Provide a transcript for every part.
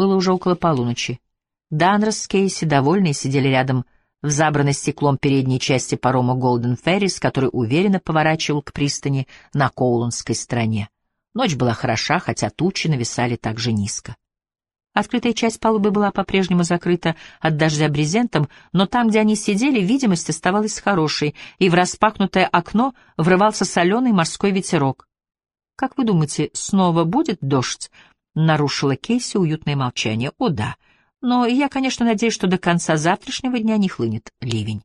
Было уже около полуночи. Данрос с Кейси, довольные, сидели рядом в забранной стеклом передней части парома Голден Феррис, который уверенно поворачивал к пристани на Коулонской стороне. Ночь была хороша, хотя тучи нависали так же низко. Открытая часть палубы была по-прежнему закрыта от дождя брезентом, но там, где они сидели, видимость оставалась хорошей, и в распахнутое окно врывался соленый морской ветерок. «Как вы думаете, снова будет дождь?» — нарушила Кейси уютное молчание. «О, да. Но я, конечно, надеюсь, что до конца завтрашнего дня не хлынет ливень.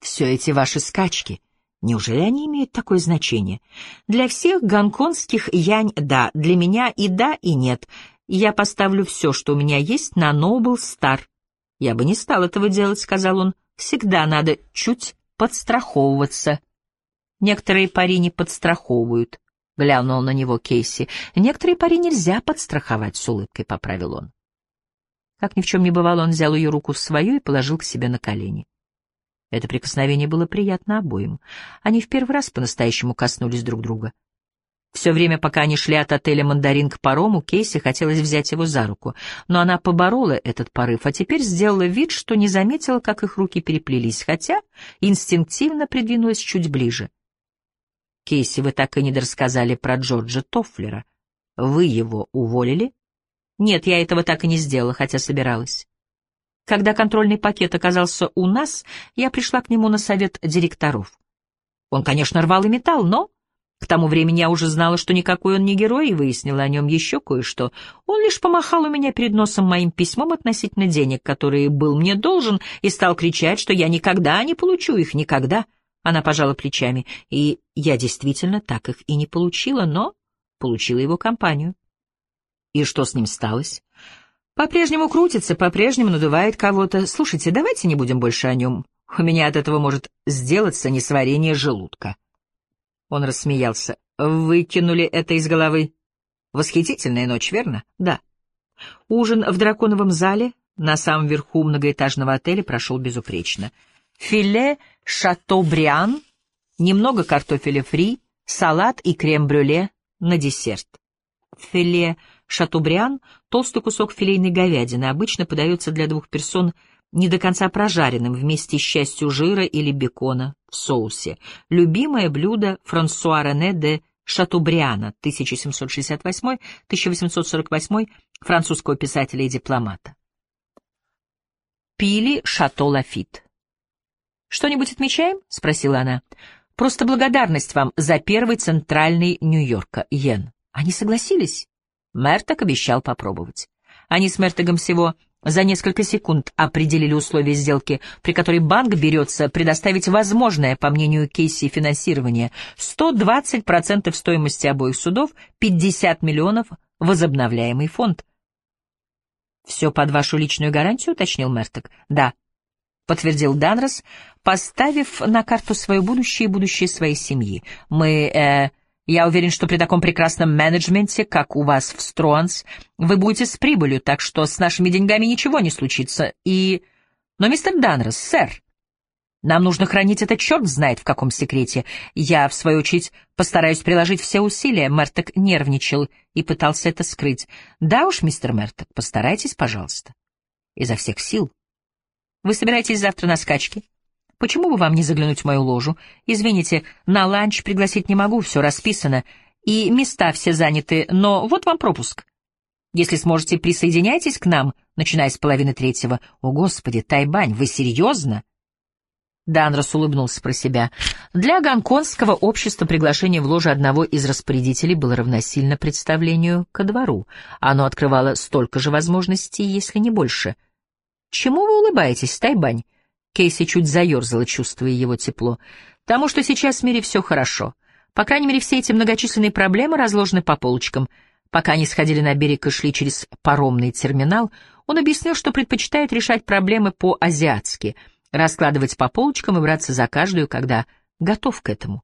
Все эти ваши скачки, неужели они имеют такое значение? Для всех гонконгских янь — да, для меня и да, и нет. Я поставлю все, что у меня есть, на Noble Star. Я бы не стал этого делать, — сказал он. Всегда надо чуть подстраховываться. Некоторые пари не подстраховывают, — глянул на него Кейси. Некоторые пари нельзя подстраховать, — с улыбкой поправил он. Как ни в чем не бывало, он взял ее руку в свою и положил к себе на колени. Это прикосновение было приятно обоим. Они в первый раз по-настоящему коснулись друг друга. Все время, пока они шли от отеля «Мандарин» к парому, Кейси хотелось взять его за руку, но она поборола этот порыв, а теперь сделала вид, что не заметила, как их руки переплелись, хотя инстинктивно придвинулась чуть ближе. «Кейси, вы так и не рассказали про Джорджа Тофлера. Вы его уволили?» «Нет, я этого так и не сделала, хотя собиралась». Когда контрольный пакет оказался у нас, я пришла к нему на совет директоров. Он, конечно, рвал и металл, но к тому времени я уже знала, что никакой он не герой, и выяснила о нем еще кое-что. Он лишь помахал у меня перед носом моим письмом относительно денег, которые был мне должен, и стал кричать, что я никогда не получу их, никогда. Она пожала плечами, и я действительно так их и не получила, но получила его компанию. И что с ним сталось? По-прежнему крутится, по-прежнему надувает кого-то. Слушайте, давайте не будем больше о нем. У меня от этого может сделаться несварение желудка. Он рассмеялся. «Выкинули это из головы. Восхитительная ночь, верно?» «Да». Ужин в драконовом зале на самом верху многоэтажного отеля прошел безупречно. Филе шато-бриан, немного картофеля фри, салат и крем-брюле на десерт. Филе шато-бриан — толстый кусок филейной говядины, обычно подается для двух персон – не до конца прожаренным вместе с частью жира или бекона в соусе. Любимое блюдо Франсуа Рене де Шатубриана 1768-1848 французского писателя и дипломата. Пили Шато Лафит. «Что-нибудь отмечаем?» — спросила она. «Просто благодарность вам за первый центральный Нью-Йорка, Йен». Они согласились? Мерток обещал попробовать. Они с Мертогом всего за несколько секунд определили условия сделки, при которой банк берется предоставить возможное, по мнению Кейси, финансирование 120% стоимости обоих судов, 50 миллионов возобновляемый фонд. «Все под вашу личную гарантию?» — уточнил Мерток. «Да», — подтвердил Данрос, поставив на карту свое будущее и будущее своей семьи. «Мы, э, я уверен, что при таком прекрасном менеджменте, как у вас в Струанс, вы будете с прибылью, так что с нашими деньгами ничего не случится. И... Но, мистер Данрос, сэр, нам нужно хранить это черт знает в каком секрете. Я, в свою очередь, постараюсь приложить все усилия. Мерток нервничал и пытался это скрыть. Да уж, мистер Мерток, постарайтесь, пожалуйста. Изо всех сил. Вы собираетесь завтра на скачки? Почему бы вам не заглянуть в мою ложу? Извините, на ланч пригласить не могу, все расписано, и места все заняты, но вот вам пропуск. Если сможете, присоединяйтесь к нам, начиная с половины третьего. О, Господи, Тайбань, вы серьезно? Данрос улыбнулся про себя. Для гонконгского общества приглашение в ложу одного из распорядителей было равносильно представлению ко двору. Оно открывало столько же возможностей, если не больше. «Чему вы улыбаетесь, Тайбань?» Кейси чуть заерзала, чувствуя его тепло. «Тому, что сейчас в мире все хорошо. По крайней мере, все эти многочисленные проблемы разложены по полочкам». Пока они сходили на берег и шли через паромный терминал, он объяснил, что предпочитает решать проблемы по-азиатски, раскладывать по полочкам и браться за каждую, когда готов к этому.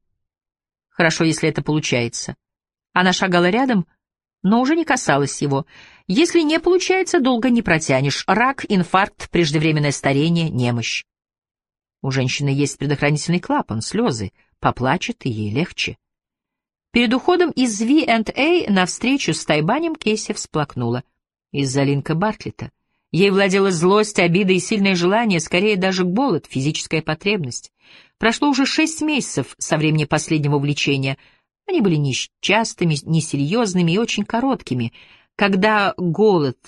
Хорошо, если это получается. Она шагала рядом, но уже не касалась его. Если не получается, долго не протянешь. Рак, инфаркт, преждевременное старение, немощь. У женщины есть предохранительный клапан, слезы. Поплачет, и ей легче. Перед уходом из V&A на встречу с Тайбанем Кейси всплакнула. Из-за Линка Бартлета. Ей владела злость, обида и сильное желание, скорее даже голод, физическая потребность. Прошло уже шесть месяцев со времени последнего увлечения. Они были несчастными, несерьезными и очень короткими. Когда голод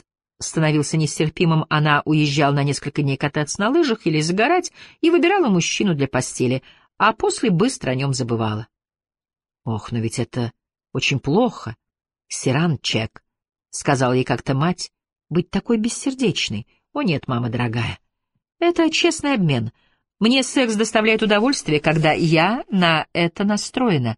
становился нестерпимым, она уезжала на несколько дней кататься на лыжах или загорать и выбирала мужчину для постели, а после быстро о нем забывала. Ох, но ведь это очень плохо. Сиран Чек, — сказала ей как-то мать, — быть такой бессердечной. О нет, мама дорогая. Это честный обмен. Мне секс доставляет удовольствие, когда я на это настроена.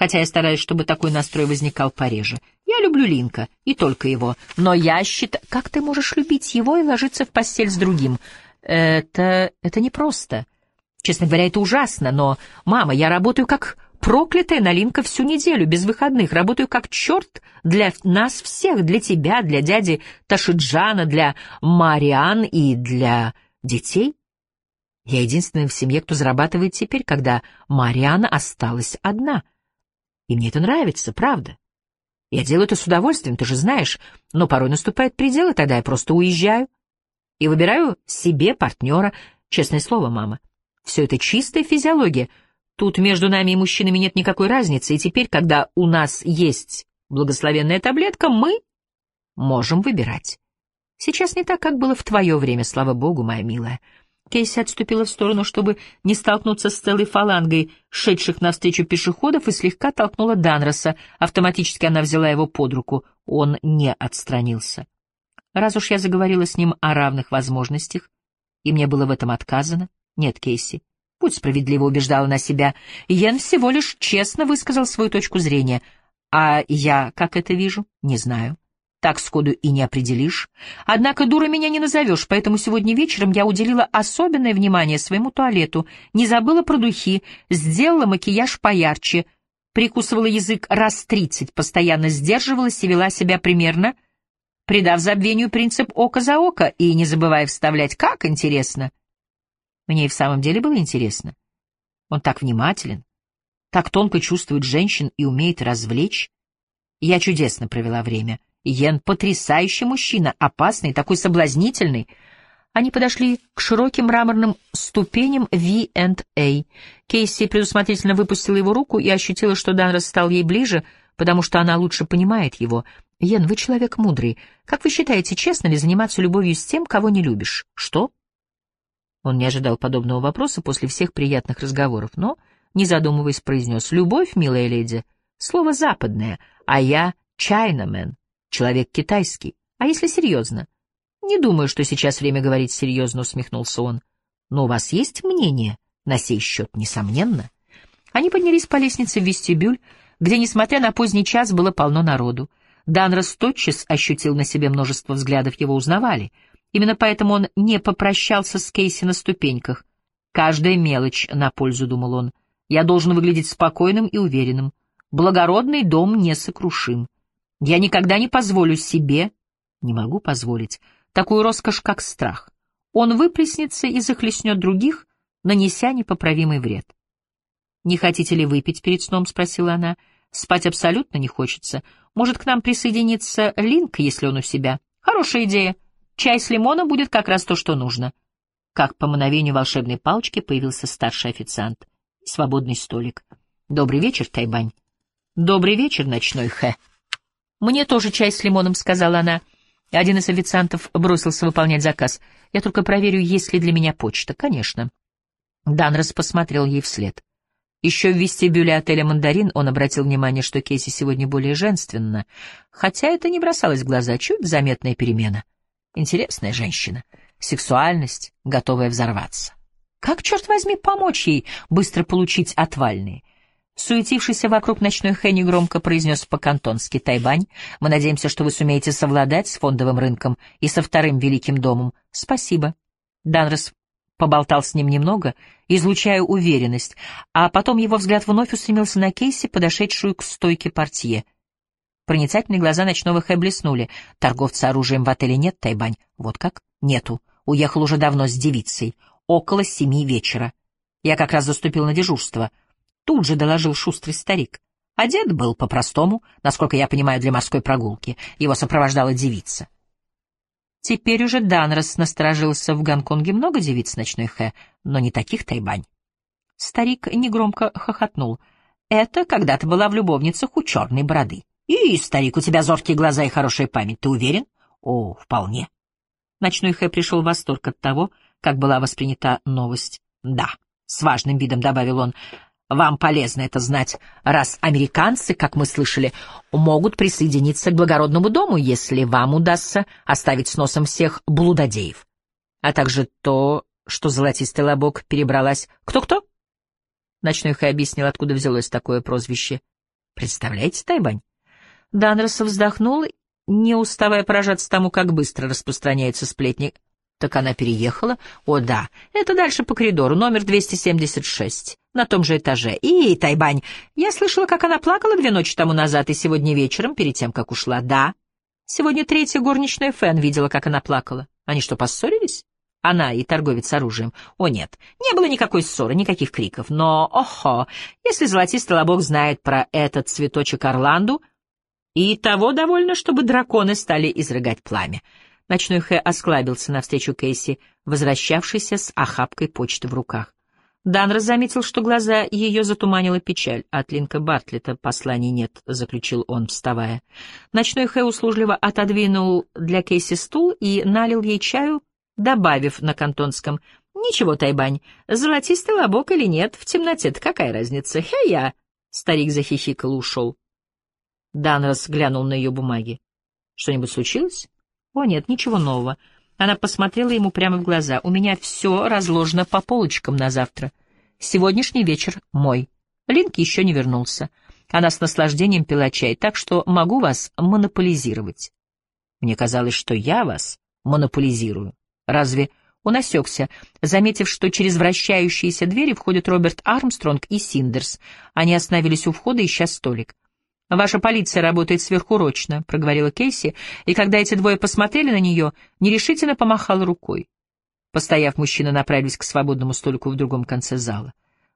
Хотя я стараюсь, чтобы такой настрой возникал пореже. Я люблю Линка, и только его. Но я считаю... Как ты можешь любить его и ложиться в постель с другим? Это... это непросто. Честно говоря, это ужасно, но... Мама, я работаю как проклятая Налинка всю неделю, без выходных, работаю как черт для нас всех, для тебя, для дяди Ташиджана, для Мариан и для детей. Я единственная в семье, кто зарабатывает теперь, когда Мариана осталась одна. И мне это нравится, правда. Я делаю это с удовольствием, ты же знаешь, но порой наступает предел, и тогда я просто уезжаю и выбираю себе партнера. Честное слово, мама, все это чистая физиология — Тут между нами и мужчинами нет никакой разницы, и теперь, когда у нас есть благословенная таблетка, мы можем выбирать. Сейчас не так, как было в твое время, слава богу, моя милая. Кейси отступила в сторону, чтобы не столкнуться с целой фалангой шедших навстречу пешеходов, и слегка толкнула Данроса. Автоматически она взяла его под руку. Он не отстранился. Раз уж я заговорила с ним о равных возможностях, и мне было в этом отказано, нет, Кейси, Будь справедливо убеждала на себя. Йен всего лишь честно высказал свою точку зрения. А я, как это вижу, не знаю. Так сходу и не определишь. Однако дура меня не назовешь, поэтому сегодня вечером я уделила особенное внимание своему туалету, не забыла про духи, сделала макияж поярче, прикусывала язык раз тридцать, постоянно сдерживалась и вела себя примерно, придав забвению принцип око за око и не забывая вставлять «как интересно». Мне и в самом деле было интересно. Он так внимателен, так тонко чувствует женщин и умеет развлечь. Я чудесно провела время. Йен — потрясающий мужчина, опасный, такой соблазнительный. Они подошли к широким мраморным ступеням V&A. Кейси предусмотрительно выпустила его руку и ощутила, что Данрос стал ей ближе, потому что она лучше понимает его. «Йен, вы человек мудрый. Как вы считаете, честно ли заниматься любовью с тем, кого не любишь?» «Что?» Он не ожидал подобного вопроса после всех приятных разговоров, но, не задумываясь, произнес «Любовь, милая леди, слово западное, а я чайнамен, человек китайский. А если серьезно?» «Не думаю, что сейчас время говорить серьезно», — усмехнулся он. «Но у вас есть мнение на сей счет, несомненно?» Они поднялись по лестнице в вестибюль, где, несмотря на поздний час, было полно народу. Данрос тотчас ощутил на себе множество взглядов, его узнавали — Именно поэтому он не попрощался с Кейси на ступеньках. «Каждая мелочь на пользу», — думал он. «Я должен выглядеть спокойным и уверенным. Благородный дом несокрушим. Я никогда не позволю себе, не могу позволить, такую роскошь, как страх. Он выплеснется и захлестнет других, нанеся непоправимый вред». «Не хотите ли выпить перед сном?» — спросила она. «Спать абсолютно не хочется. Может, к нам присоединиться Линк, если он у себя? Хорошая идея». Чай с лимоном будет как раз то, что нужно. Как по мановению волшебной палочки появился старший официант. Свободный столик. Добрый вечер, Тайбань. Добрый вечер, ночной Хэ. Мне тоже чай с лимоном, сказала она. Один из официантов бросился выполнять заказ. Я только проверю, есть ли для меня почта. Конечно. Данрос посмотрел ей вслед. Еще в вестибюле отеля «Мандарин» он обратил внимание, что Кейси сегодня более женственна, хотя это не бросалось в глаза, чуть заметная перемена. Интересная женщина. Сексуальность, готовая взорваться. Как, черт возьми, помочь ей быстро получить отвальные? Суетившийся вокруг ночной Хенни громко произнес по-кантонски «Тайбань, мы надеемся, что вы сумеете совладать с фондовым рынком и со вторым великим домом. Спасибо». Данрос поболтал с ним немного, излучая уверенность, а потом его взгляд вновь устремился на Кейси, подошедшую к стойке портье — Проницательные глаза ночного Хэ блеснули. Торговца оружием в отеле нет, Тайбань? Вот как? Нету. Уехал уже давно с девицей. Около семи вечера. Я как раз заступил на дежурство. Тут же доложил шустрый старик. Одет был по-простому, насколько я понимаю, для морской прогулки. Его сопровождала девица. Теперь уже Данрос насторожился в Гонконге много девиц ночной Хэ, но не таких Тайбань. Старик негромко хохотнул. «Это когда-то была в любовницах у черной бороды. И, старик, у тебя зоркие глаза и хорошая память, ты уверен?» «О, вполне». Ночной Хэ пришел в восторг от того, как была воспринята новость. «Да», — с важным видом добавил он, вам полезно это знать, раз американцы, как мы слышали, могут присоединиться к благородному дому, если вам удастся оставить с носом всех блудодеев. А также то, что золотистый лобок перебралась... Кто-кто? Ночной Хай объяснил, откуда взялось такое прозвище. Представляете, Тайбань? Данрос вздохнул, не уставая поражаться тому, как быстро распространяются сплетни. Так она переехала? О, да. Это дальше по коридору, номер 276, на том же этаже. И, Тайбань, я слышала, как она плакала две ночи тому назад и сегодня вечером, перед тем, как ушла. Да. Сегодня третья горничная Фэн видела, как она плакала. Они что, поссорились? Она и торговец оружием. О, нет, не было никакой ссоры, никаких криков. Но, охо, если золотистый лобок знает про этот цветочек Орланду, и того довольно, чтобы драконы стали изрыгать пламя. Ночной Хэ осклабился навстречу Кейси, возвращавшейся с охапкой почты в руках. Данрос заметил, что глаза ее затуманила печаль. От Линка Бартлета посланий нет, — заключил он, вставая. Ночной Хэ услужливо отодвинул для Кейси стул и налил ей чаю, добавив на кантонском. «Ничего, Тайбань, золотистый лобок или нет, в темноте-то какая разница? Хе-я!» Старик захихикал и ушел. Данрос глянул на ее бумаги. «Что-нибудь случилось?» О, нет, ничего нового. Она посмотрела ему прямо в глаза. У меня все разложено по полочкам на завтра. Сегодняшний вечер мой. Линк еще не вернулся. Она с наслаждением пила чай, так что могу вас монополизировать. Мне казалось, что я вас монополизирую. Разве он осекся, заметив, что через вращающиеся двери входят Роберт Армстронг и Синдерс. Они остановились у входа, ища столик. «Ваша полиция работает сверхурочно», — проговорила Кейси, и когда эти двое посмотрели на нее, нерешительно помахала рукой. Постояв, мужчины направились к свободному столику в другом конце зала.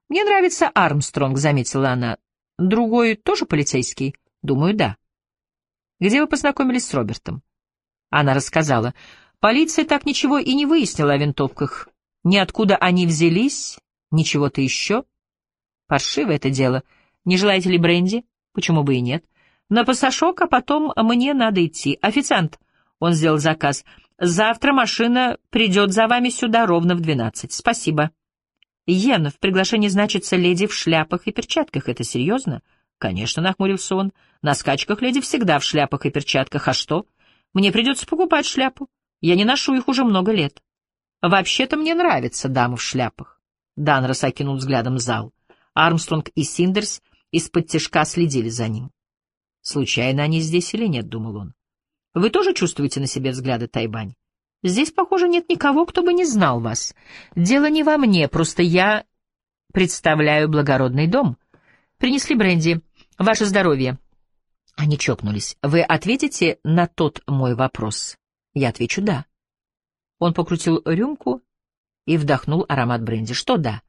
«Мне нравится Армстронг», — заметила она. «Другой тоже полицейский?» «Думаю, да». «Где вы познакомились с Робертом?» Она рассказала. «Полиция так ничего и не выяснила о винтовках. Ни откуда они взялись, ничего-то еще. Паршивое это дело. Не желаете ли бренди?» Почему бы и нет? На пасашок, а потом мне надо идти. Официант, он сделал заказ. Завтра машина придет за вами сюда ровно в двенадцать. Спасибо. Йен, в приглашении значится леди в шляпах и перчатках. Это серьезно? Конечно, нахмурился он. На скачках леди всегда в шляпах и перчатках. А что? Мне придется покупать шляпу. Я не ношу их уже много лет. Вообще-то мне нравятся дамы в шляпах. Данрос окинул взглядом зал. Армстронг и Синдерс — из-под тяжка следили за ним. Случайно они здесь или нет, думал он. Вы тоже чувствуете на себе взгляды Тайбань? Здесь, похоже, нет никого, кто бы не знал вас. Дело не во мне, просто я представляю благородный дом. Принесли бренди. Ваше здоровье. Они чокнулись. Вы ответите на тот мой вопрос? Я отвечу «да». Он покрутил рюмку и вдохнул аромат бренди. Что «да»?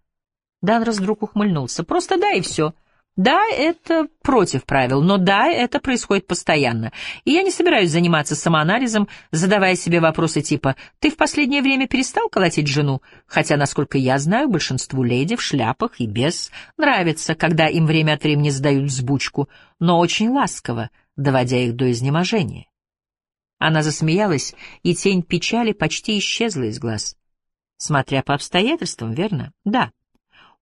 Данрос вдруг ухмыльнулся. Просто «да» и все. — да, это против правил, но да, это происходит постоянно. И я не собираюсь заниматься самоанализом, задавая себе вопросы типа «Ты в последнее время перестал колотить жену?» Хотя, насколько я знаю, большинству леди в шляпах и без нравится, когда им время от времени сдают взбучку, но очень ласково, доводя их до изнеможения. Она засмеялась, и тень печали почти исчезла из глаз. Смотря по обстоятельствам, верно? Да.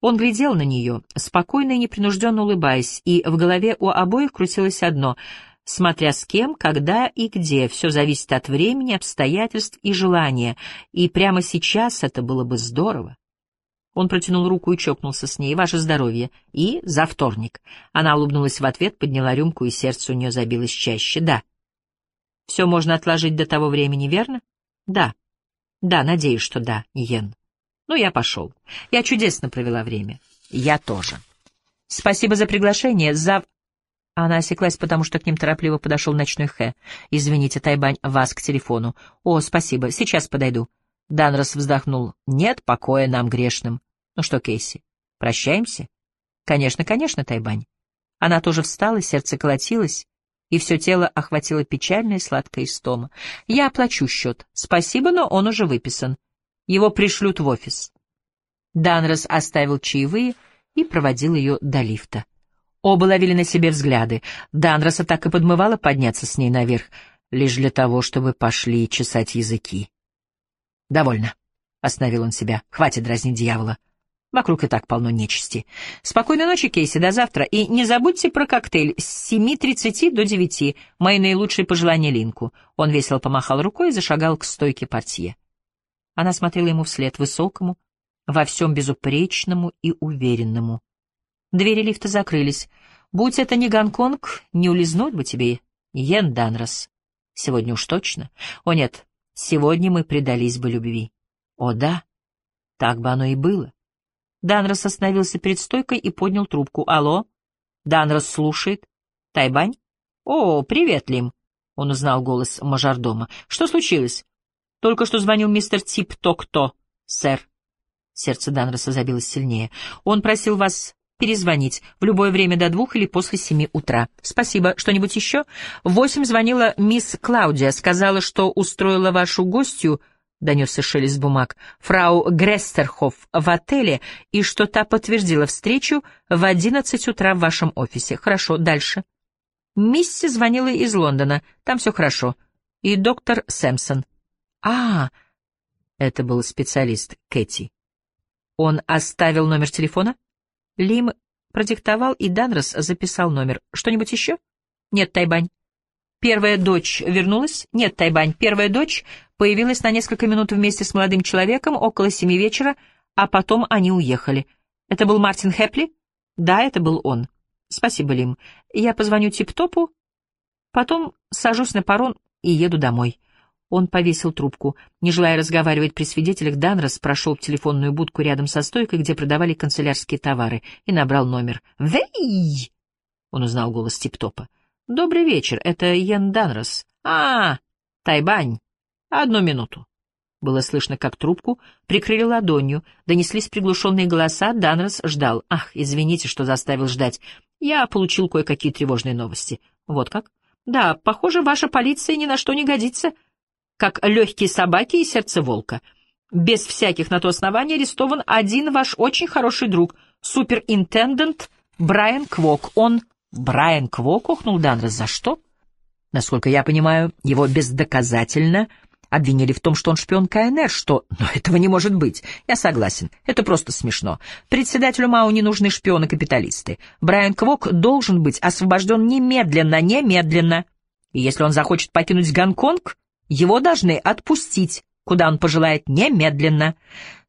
Он глядел на нее, спокойно и непринужденно улыбаясь, и в голове у обоих крутилось одно — смотря с кем, когда и где, все зависит от времени, обстоятельств и желания, и прямо сейчас это было бы здорово. Он протянул руку и чокнулся с ней. «Ваше здоровье!» И «За вторник!» Она улыбнулась в ответ, подняла рюмку, и сердце у нее забилось чаще. «Да». «Все можно отложить до того времени, верно?» «Да». «Да, надеюсь, что да, Йен». Ну, я пошел. Я чудесно провела время. Я тоже. Спасибо за приглашение. За... Она осеклась, потому что к ним торопливо подошел ночной Хэ. «Извините, Тайбань, вас к телефону». «О, спасибо, сейчас подойду». Данрос вздохнул. «Нет покоя нам грешным». «Ну что, Кейси, прощаемся?» «Конечно, конечно, Тайбань». Она тоже встала, сердце колотилось. и все тело охватило печальная сладкая истома. «Я оплачу счет. Спасибо, но он уже выписан. Его пришлют в офис». Данрос оставил чаевые и проводил ее до лифта. Оба ловили на себе взгляды. Данроса так и подмывало подняться с ней наверх, лишь для того, чтобы пошли чесать языки. «Довольно», — остановил он себя. «Хватит дразнить дьявола. Вокруг и так полно нечисти. Спокойной ночи, Кейси, до завтра. И не забудьте про коктейль с 7.30 до 9. Мои наилучшие пожелания Линку. Он весело помахал рукой и зашагал к стойке портье. Она смотрела ему вслед, высокому, во всем безупречному и уверенному. Двери лифта закрылись. Будь это не Гонконг, не улизнуть бы тебе, Йен Данрос. Сегодня уж точно. О нет, сегодня мы предались бы любви. О да, так бы оно и было. Данрос остановился перед стойкой и поднял трубку. «Алло?» Данрос слушает. «Тайбань?» «О, привет, Лим!» Он узнал голос мажордома. «Что случилось?» «Только что звонил мистер Тип Токто, сэр». Сердце Данроса забилось сильнее. «Он просил вас перезвонить в любое время до двух или после семи утра. Спасибо. Что-нибудь еще?» Восемь звонила мисс Клаудия, сказала, что устроила вашу гостью донесся шелест бумаг, фрау Грестерхоф в отеле, и что та подтвердила встречу в одиннадцать утра в вашем офисе. Хорошо, дальше. Мисси звонила из Лондона, там все хорошо. И доктор Сэмпсон. А, это был специалист Кэти. Он оставил номер телефона? Лим продиктовал, и Данрос записал номер. Что-нибудь еще? Нет, Тайбань. Первая дочь вернулась? Нет, Тайбань. Первая дочь появилась на несколько минут вместе с молодым человеком около семи вечера, а потом они уехали. Это был Мартин Хэпли? Да, это был он. Спасибо, Лим. Я позвоню Тип-Топу, потом сажусь на парон и еду домой. Он повесил трубку. Не желая разговаривать при свидетелях, Данрос прошел в телефонную будку рядом со стойкой, где продавали канцелярские товары, и набрал номер. «Вей!» — он узнал голос Тип-Топа. «Добрый вечер, это Йен Данрос. А, Тайбань. Одну минуту». Было слышно, как трубку прикрыли ладонью, донеслись приглушенные голоса, Данрос ждал. «Ах, извините, что заставил ждать. Я получил кое-какие тревожные новости». «Вот как?» «Да, похоже, ваша полиция ни на что не годится, как легкие собаки и сердце волка. Без всяких на то оснований арестован один ваш очень хороший друг, суперинтендент Брайан Квок. Он Брайан Квок охнул Данрос. За что? Насколько я понимаю, его бездоказательно обвинили в том, что он шпион КНР, что... Но этого не может быть. Я согласен. Это просто смешно. Председателю МАУ не нужны шпионы-капиталисты. Брайан Квок должен быть освобожден немедленно, немедленно. И если он захочет покинуть Гонконг, его должны отпустить, куда он пожелает, немедленно.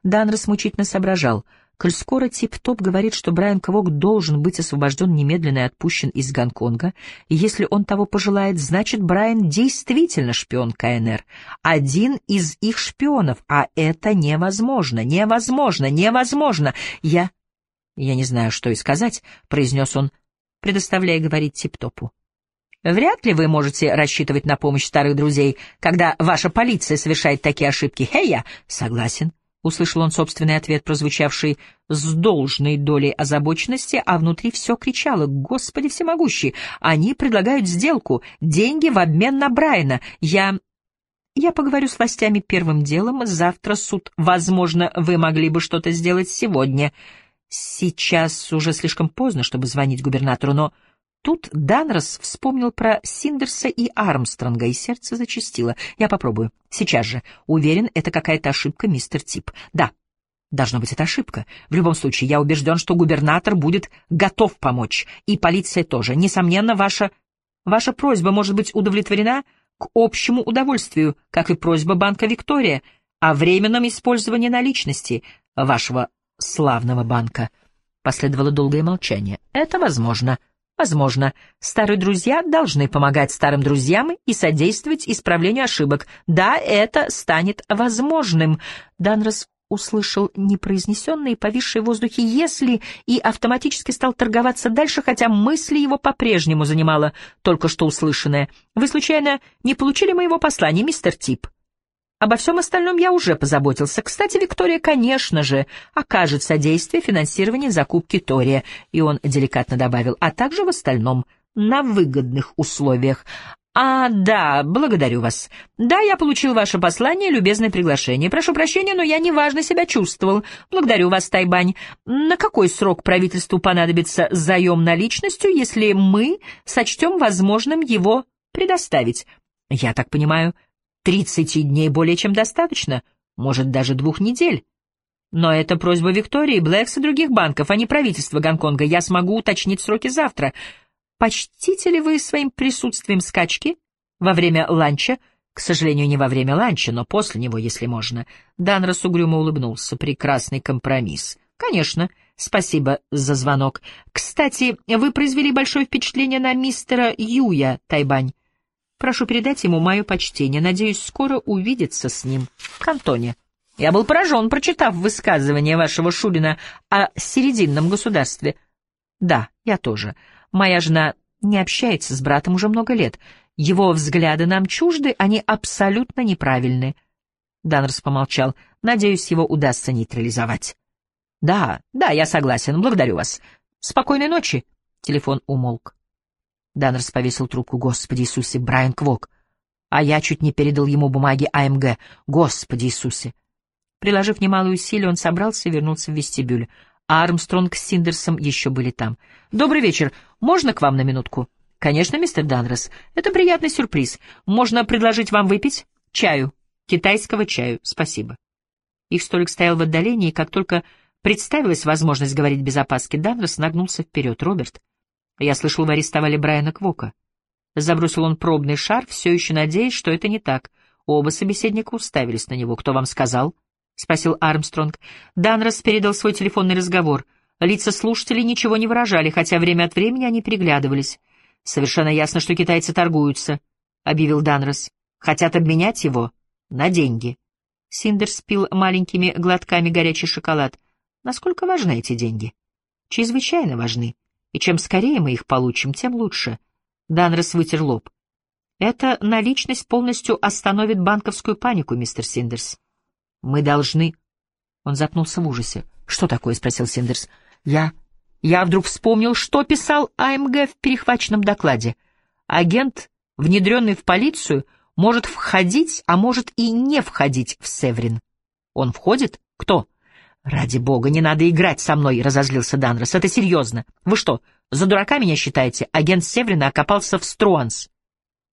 Данрос мучительно соображал — Коль скоро Тип-Топ говорит, что Брайан Квок должен быть освобожден немедленно и отпущен из Гонконга, и если он того пожелает, значит, Брайан действительно шпион КНР, один из их шпионов, а это невозможно, невозможно, невозможно. Я... я не знаю, что и сказать, — произнес он, предоставляя говорить Тип-Топу. Вряд ли вы можете рассчитывать на помощь старых друзей, когда ваша полиция совершает такие ошибки. Хей, я согласен. Услышал он собственный ответ, прозвучавший с должной долей озабоченности, а внутри все кричало «Господи всемогущий! Они предлагают сделку, деньги в обмен на Брайана. Я... Я поговорю с властями первым делом, завтра суд. Возможно, вы могли бы что-то сделать сегодня. Сейчас уже слишком поздно, чтобы звонить губернатору, но Тут Данрос вспомнил про Синдерса и Армстронга, и сердце зачастило. Я попробую. Сейчас же. Уверен, это какая-то ошибка, мистер Тип. Да, должно быть, это ошибка. В любом случае, я убежден, что губернатор будет готов помочь. И полиция тоже. Несомненно, ваша... Ваша просьба может быть удовлетворена к общему удовольствию, как и просьба Банка Виктория о временном использовании наличности вашего славного банка. Последовало долгое молчание. Это возможно. Возможно, старые друзья должны помогать старым друзьям и содействовать исправлению ошибок. Да, это станет возможным. Данрос услышал непроизнесенные, повисшие в воздухе «если» и автоматически стал торговаться дальше, хотя мысли его по-прежнему занимала только что услышанное. «Вы, случайно, не получили моего послания, мистер Тип?» Обо всем остальном я уже позаботился. Кстати, Виктория, конечно же, окажет содействие финансированию закупки Тория, и он деликатно добавил, а также в остальном. на выгодных условиях. «А, да, благодарю вас. Да, я получил ваше послание, любезное приглашение. Прошу прощения, но я неважно себя чувствовал. Благодарю вас, Тайбань. На какой срок правительству понадобится заем наличностью, если мы сочтем возможным его предоставить? Я так понимаю, тридцати дней более чем достаточно, может, даже двух недель. Но это просьба Виктории, Блэкс и других банков, а не правительства Гонконга. Я смогу уточнить сроки завтра». Почтите ли вы своим присутствием скачки во время ланча? К сожалению, не во время ланча, но после него, если можно. Данрос угрюмо улыбнулся. Прекрасный компромисс. Конечно. Спасибо за звонок. Кстати, вы произвели большое впечатление на мистера Юя, Тайбань. Прошу передать ему мое почтение. Надеюсь, скоро увидеться с ним в кантоне. Я был поражен, прочитав высказывание вашего Шулина о серединном государстве. Да, я тоже. Моя жена не общается с братом уже много лет. Его взгляды нам чужды, они абсолютно неправильны. Данрос помолчал. Надеюсь, его удастся нейтрализовать. Да, да, я согласен. Благодарю вас. Спокойной ночи. Телефон умолк. Данрос повесил трубку. Господи Иисусе, Брайан Квок. А я чуть не передал ему бумаги АМГ. Господи Иисусе. Приложив немалые усилия, он собрался и вернулся в вестибюль. Армстронг с Синдерсом еще были там. «Добрый вечер. Можно к вам на минутку?» «Конечно, мистер Данрос. Это приятный сюрприз. Можно предложить вам выпить? Чаю. Китайского чаю. Спасибо». Их столик стоял в отдалении, и как только представилась возможность говорить без опаски, Данрос нагнулся вперед. «Роберт, я слышал, вы арестовали Брайана Квока». Забросил он пробный шар, все еще надеясь, что это не так. Оба собеседника уставились на него. «Кто вам сказал?» — спросил Армстронг. Данрос передал свой телефонный разговор. Лица слушателей ничего не выражали, хотя время от времени они переглядывались. «Совершенно ясно, что китайцы торгуются», — объявил Данрос. «Хотят обменять его на деньги». Синдерс пил маленькими глотками горячий шоколад. «Насколько важны эти деньги?» «Чрезвычайно важны. И чем скорее мы их получим, тем лучше». Данрос вытер лоб. «Эта наличность полностью остановит банковскую панику, мистер Синдерс. Мы должны...» Он запнулся в ужасе. «Что такое?» — спросил Синдерс. «Я... Я вдруг вспомнил, что писал АМГ в перехваченном докладе. Агент, внедренный в полицию, может входить, а может и не входить в Севрин. Он входит? Кто?» «Ради бога, не надо играть со мной», — разозлился Данрос. «Это серьезно. Вы что, за дурака меня считаете? Агент Севрина окопался в Струанс.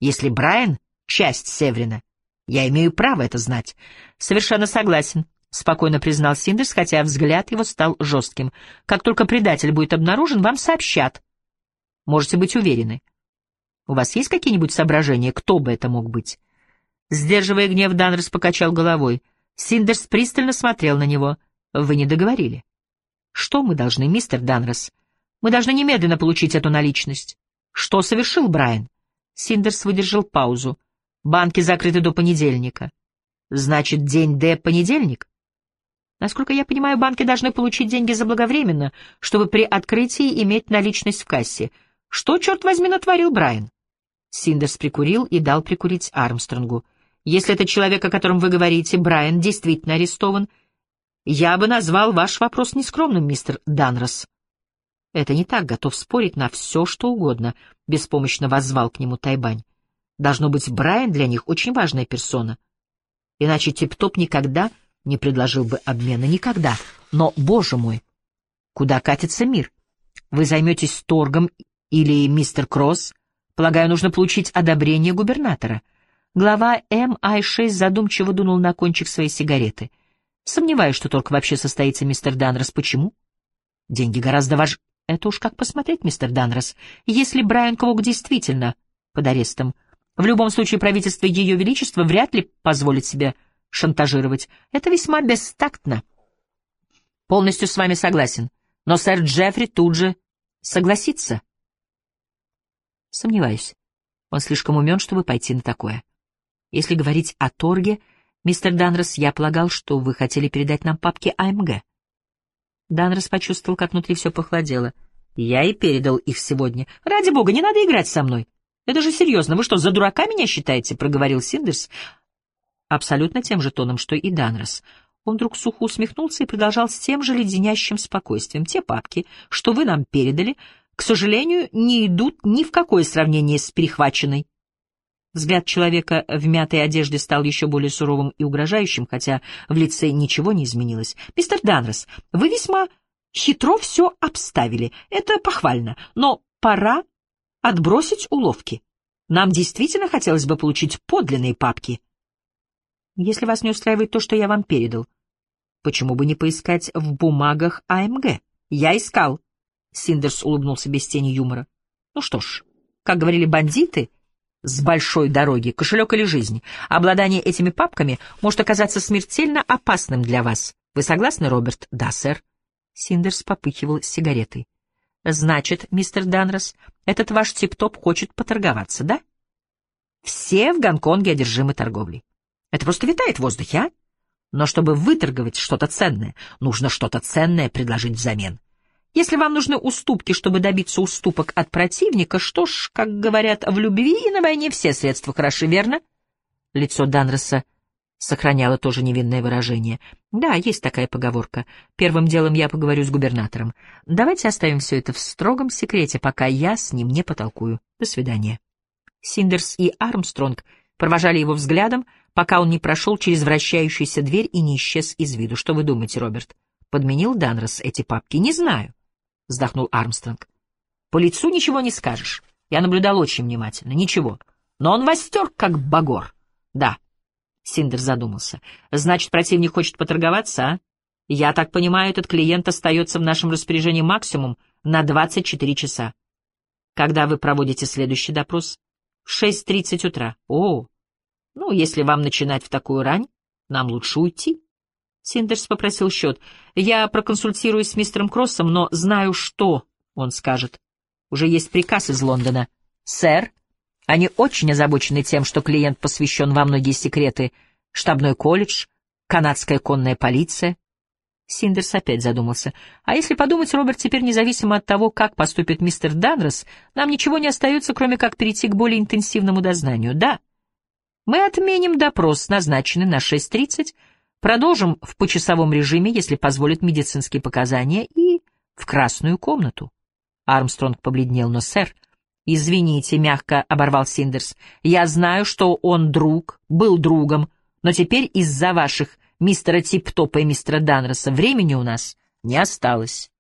Если Брайан — часть Севрина, я имею право это знать. Совершенно согласен, спокойно признал Синдерс, хотя взгляд его стал жестким. Как только предатель будет обнаружен, вам сообщат. Можете быть уверены. У вас есть какие-нибудь соображения, кто бы это мог быть? Сдерживая гнев, Данрос покачал головой. Синдерс пристально смотрел на него. Вы не договорили. Что мы должны, мистер Данрос? Мы должны немедленно получить эту наличность. Что совершил Брайан? Синдерс выдержал паузу. Банки закрыты до понедельника. Значит, день Д — понедельник? Насколько я понимаю, банки должны получить деньги заблаговременно, чтобы при открытии иметь наличность в кассе. Что, черт возьми, натворил Брайан? Синдерс прикурил и дал прикурить Армстронгу. Если это человек, о котором вы говорите, Брайан, действительно арестован, я бы назвал ваш вопрос нескромным, мистер Данрос. Это не так, готов спорить на все, что угодно, — беспомощно воззвал к нему Тайбань. Должно быть, Брайан для них очень важная персона. Иначе Тип-Топ никогда не предложил бы обмена, никогда. Но, боже мой, куда катится мир? Вы займетесь торгом или мистер Кросс? Полагаю, нужно получить одобрение губернатора. Глава МИ-6 задумчиво дунул на кончик своей сигареты. Сомневаюсь, что торг вообще состоится, мистер Данрос. Почему? Деньги гораздо важнее. Это уж как посмотреть, мистер Данрос. Если Брайан Квок действительно под арестом, в любом случае правительство Ее Величества вряд ли позволит себе шантажировать. Это весьма бестактно. Полностью с вами согласен. Но сэр Джеффри тут же согласится. Сомневаюсь. Он слишком умен, чтобы пойти на такое. Если говорить о торге, мистер Данрос, я полагал, что вы хотели передать нам папки АМГ. Данрос почувствовал, как внутри все похолодело. Я и передал их сегодня. Ради бога, не надо играть со мной. «Это же серьезно. Вы что, за дурака меня считаете?» — проговорил Синдерс абсолютно тем же тоном, что и Данрос. Он вдруг сухо усмехнулся и продолжал с тем же леденящим спокойствием. «Те папки, что вы нам передали, к сожалению, не идут ни в какое сравнение с перехваченной. Взгляд человека в мятой одежде стал еще более суровым и угрожающим, хотя в лице ничего не изменилось. «Мистер Данрос, вы весьма хитро все обставили. Это похвально. Но пора отбросить уловки. Нам действительно хотелось бы получить подлинные папки. Если вас не устраивает то, что я вам передал, почему бы не поискать в бумагах АМГ? Я искал. Синдерс улыбнулся без тени юмора. Ну что ж, как говорили бандиты с большой дороги, кошелек или жизнь, обладание этими папками может оказаться смертельно опасным для вас. Вы согласны, Роберт? Да, сэр. Синдерс попыхивал сигаретой. Значит, мистер Данрос, этот ваш тип-топ хочет поторговаться, да? Все в Гонконге одержимы торговлей. Это просто витает в воздухе, а? Но чтобы выторговать что-то ценное, нужно что-то ценное предложить взамен. Если вам нужны уступки, чтобы добиться уступок от противника, что ж, как говорят, в любви и на войне все средства хороши, верно? Лицо Данроса сохраняло тоже невинное выражение. Да, есть такая поговорка. Первым делом я поговорю с губернатором. Давайте оставим все это в строгом секрете, пока я с ним не потолкую. До свидания. Синдерс и Армстронг провожали его взглядом, пока он не прошел через вращающуюся дверь и не исчез из виду. Что вы думаете, Роберт? Подменил Данрос эти папки? Не знаю, — вздохнул Армстронг. По лицу ничего не скажешь. Я наблюдал очень внимательно. Ничего. Но он востер, как багор. Да. Синдер задумался. Значит, противник хочет поторговаться, а? Я так понимаю, этот клиент остается в нашем распоряжении максимум на 24 часа. Когда вы проводите следующий допрос? В 6.30 утра. О, ну, если вам начинать в такую рань, нам лучше уйти. Синдерс попросил счет. Я проконсультируюсь с мистером Кроссом, но знаю, что он скажет. Уже есть приказ из Лондона. Сэр, они очень озабочены тем, что клиент посвящен во многие секреты. Штабной колледж, канадская конная полиция. Синдерс опять задумался. А если подумать, Роберт, теперь независимо от того, как поступит мистер Данрос, нам ничего не остается, кроме как перейти к более интенсивному дознанию. Да, мы отменим допрос, назначенный на 6.30, продолжим в почасовом режиме, если позволят медицинские показания, и в красную комнату. Армстронг побледнел, но, сэр, извините, мягко оборвал Синдерс, я знаю, что он друг, был другом, но теперь из-за ваших мистера Тип-Топа и мистера Данроса времени у нас не осталось.